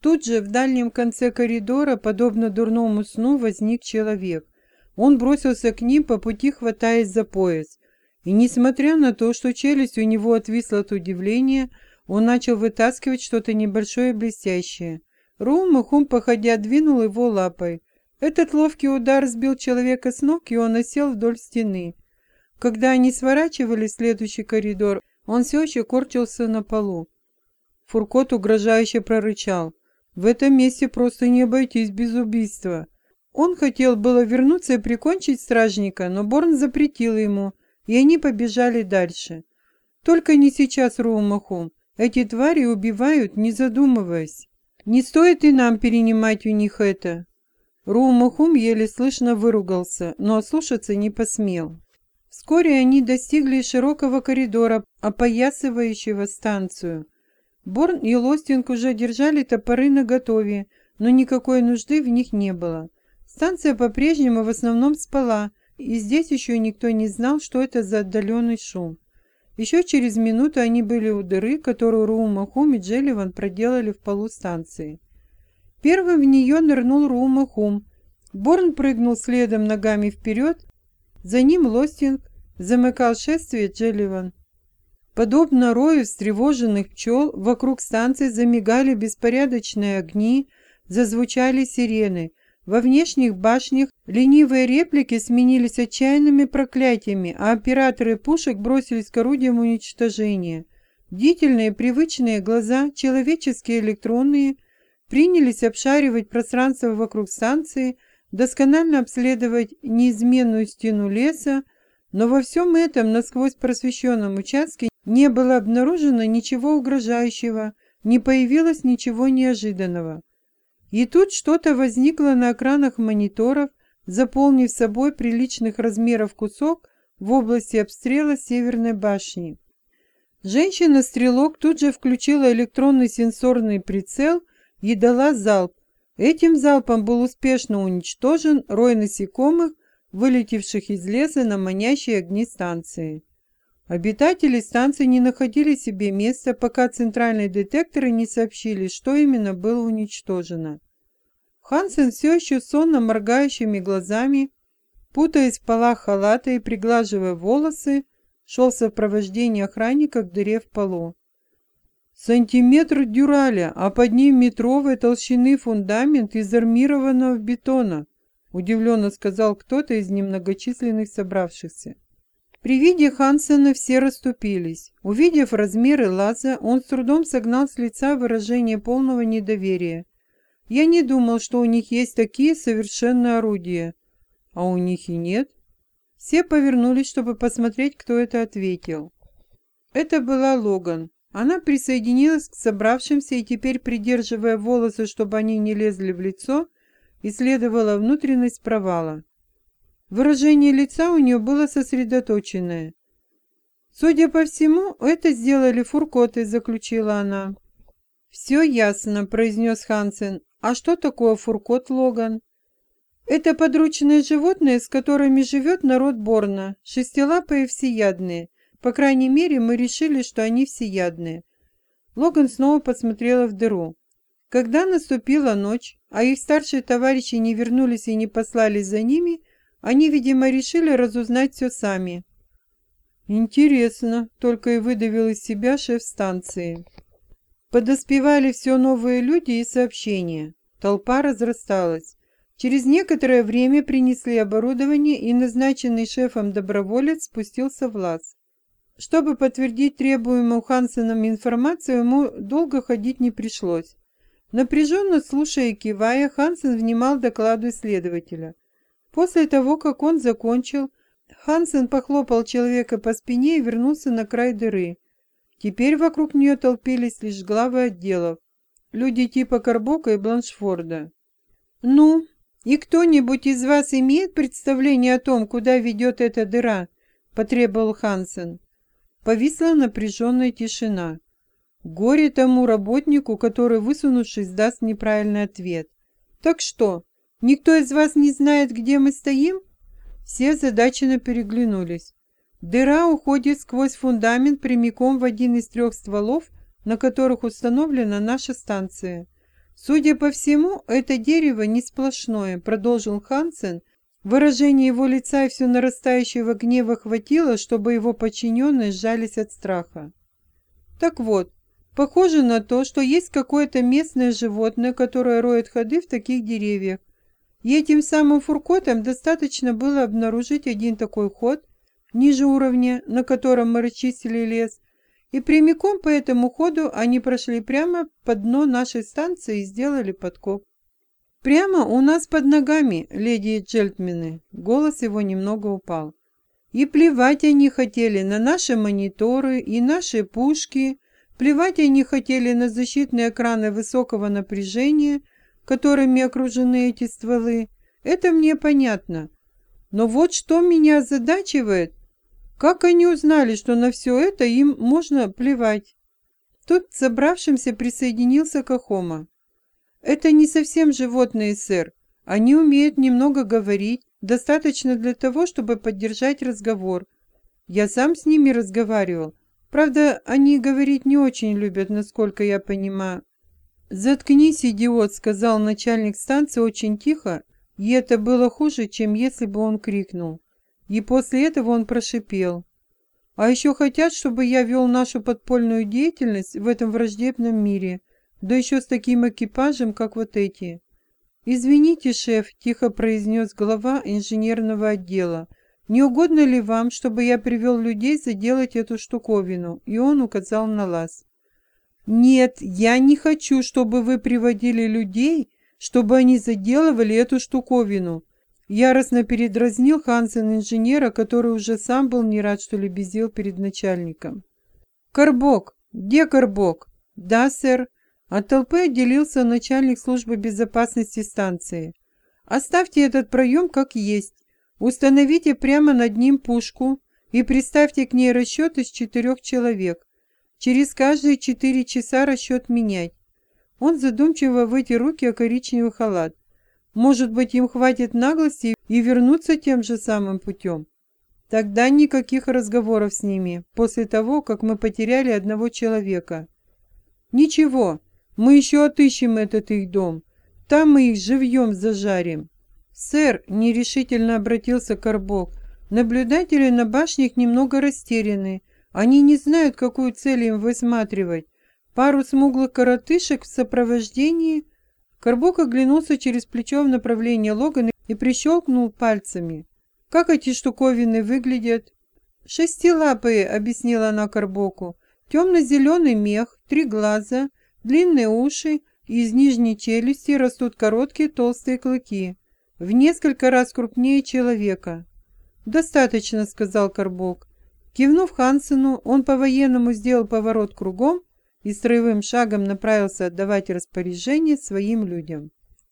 Тут же в дальнем конце коридора, подобно дурному сну, возник человек. Он бросился к ним, по пути хватаясь за пояс. И несмотря на то, что челюсть у него отвисла от удивления, он начал вытаскивать что-то небольшое и блестящее. Румахум, походя, двинул его лапой. Этот ловкий удар сбил человека с ног, и он осел вдоль стены. Когда они сворачивали следующий коридор, он все еще корчился на полу. Фуркот угрожающе прорычал. В этом месте просто не обойтись без убийства. Он хотел было вернуться и прикончить стражника, но Борн запретил ему, и они побежали дальше. Только не сейчас, Роумахум. Эти твари убивают, не задумываясь. Не стоит и нам перенимать у них это. Роумахум еле слышно выругался, но ослушаться не посмел. Вскоре они достигли широкого коридора, опоясывающего станцию. Борн и Лостинг уже держали топоры наготове, но никакой нужды в них не было. Станция по-прежнему в основном спала, и здесь еще никто не знал, что это за отдаленный шум. Еще через минуту они были у дыры, которую Руумахум и Джелливан проделали в полу станции. Первым в нее нырнул Руумахум. Борн прыгнул следом ногами вперед, за ним Лостинг замыкал шествие Джелливан. Подобно рою встревоженных пчел, вокруг станции замигали беспорядочные огни, зазвучали сирены. Во внешних башнях ленивые реплики сменились отчаянными проклятиями, а операторы пушек бросились к орудиям уничтожения. Бдительные привычные глаза, человеческие электронные, принялись обшаривать пространство вокруг станции, досконально обследовать неизменную стену леса, но во всем этом насквозь просвещенном участке не было обнаружено ничего угрожающего, не появилось ничего неожиданного. И тут что-то возникло на экранах мониторов, заполнив собой приличных размеров кусок в области обстрела Северной башни. Женщина-стрелок тут же включила электронный сенсорный прицел и дала залп, Этим залпом был успешно уничтожен рой насекомых, вылетевших из леса на манящие огни станции. Обитатели станции не находили себе места, пока центральные детекторы не сообщили, что именно было уничтожено. Хансен все еще сонно моргающими глазами, путаясь в полах халата и приглаживая волосы, шел в сопровождении охранника к дыре в полу. Сантиметр дюраля, а под ним метровой толщины фундамент из армированного бетона, удивленно сказал кто-то из немногочисленных собравшихся. При виде Хансена все расступились. Увидев размеры лаза, он с трудом согнал с лица выражение полного недоверия. Я не думал, что у них есть такие совершенные орудия. А у них и нет. Все повернулись, чтобы посмотреть, кто это ответил. Это была Логан. Она присоединилась к собравшимся и теперь, придерживая волосы, чтобы они не лезли в лицо, исследовала внутренность провала. Выражение лица у нее было сосредоточенное. «Судя по всему, это сделали фуркоты», — заключила она. «Все ясно», — произнес Хансен. «А что такое фуркот, Логан?» «Это подручные животные, с которыми живет народ Борна, шестилапые всеядные. По крайней мере, мы решили, что они всеядные. Логан снова посмотрела в дыру. Когда наступила ночь, а их старшие товарищи не вернулись и не послали за ними, они, видимо, решили разузнать все сами. «Интересно», — только и выдавил из себя шеф станции. Подоспевали все новые люди и сообщения. Толпа разрасталась. Через некоторое время принесли оборудование, и назначенный шефом доброволец спустился в лаз. Чтобы подтвердить требуемую Хансеном информацию, ему долго ходить не пришлось. Напряженно слушая и кивая, Хансен внимал докладу исследователя. После того, как он закончил, Хансен похлопал человека по спине и вернулся на край дыры. Теперь вокруг нее толпились лишь главы отделов, люди типа Карбока и Бланшфорда. «Ну, и кто-нибудь из вас имеет представление о том, куда ведет эта дыра?» – потребовал Хансен. Повисла напряженная тишина. Горе тому работнику, который, высунувшись, даст неправильный ответ. «Так что, никто из вас не знает, где мы стоим?» Все задаченно переглянулись. Дыра уходит сквозь фундамент прямиком в один из трех стволов, на которых установлена наша станция. Судя по всему, это дерево не сплошное, продолжил Хансен. Выражение его лица и все нарастающего гнева хватило, чтобы его подчиненные сжались от страха. Так вот, похоже на то, что есть какое-то местное животное, которое роет ходы в таких деревьях. И этим самым фуркотом достаточно было обнаружить один такой ход ниже уровня, на котором мы расчистили лес, и прямиком по этому ходу они прошли прямо под дно нашей станции и сделали подкоп. «Прямо у нас под ногами, леди и джентльмены!» Голос его немного упал. «И плевать они хотели на наши мониторы и наши пушки, плевать они хотели на защитные экраны высокого напряжения, которыми окружены эти стволы. Это мне понятно. Но вот что меня озадачивает, как они узнали, что на все это им можно плевать? Тут собравшимся присоединился Кахома. Это не совсем животные, сэр. Они умеют немного говорить, достаточно для того, чтобы поддержать разговор. Я сам с ними разговаривал. Правда, они говорить не очень любят, насколько я понимаю. «Заткнись, идиот», — сказал начальник станции очень тихо, и это было хуже, чем если бы он крикнул. И после этого он прошипел. А еще хотят, чтобы я вел нашу подпольную деятельность в этом враждебном мире, да еще с таким экипажем, как вот эти. «Извините, шеф», — тихо произнес глава инженерного отдела, «не угодно ли вам, чтобы я привел людей заделать эту штуковину?» И он указал на лаз. «Нет, я не хочу, чтобы вы приводили людей, чтобы они заделывали эту штуковину. Яростно передразнил Хансен инженера, который уже сам был не рад, что лебезил перед начальником. «Карбок! Где Карбок?» «Да, сэр». От толпы отделился начальник службы безопасности станции. «Оставьте этот проем как есть. Установите прямо над ним пушку и приставьте к ней расчет из четырех человек. Через каждые четыре часа расчет менять». Он задумчиво вытер руки о коричневый халат. Может быть, им хватит наглости и вернуться тем же самым путем? Тогда никаких разговоров с ними, после того, как мы потеряли одного человека. Ничего, мы еще отыщем этот их дом. Там мы их живьем зажарим. Сэр, нерешительно обратился Карбок, наблюдатели на башнях немного растеряны. Они не знают, какую цель им высматривать. Пару смуглых коротышек в сопровождении Карбок оглянулся через плечо в направлении Логана и прищелкнул пальцами. «Как эти штуковины выглядят?» «Шестилапые», — объяснила она Карбоку. «Темно-зеленый мех, три глаза, длинные уши, и из нижней челюсти растут короткие толстые клыки, в несколько раз крупнее человека». «Достаточно», — сказал Карбок. Кивнув Хансену, он по-военному сделал поворот кругом и строевым шагом направился отдавать распоряжение своим людям.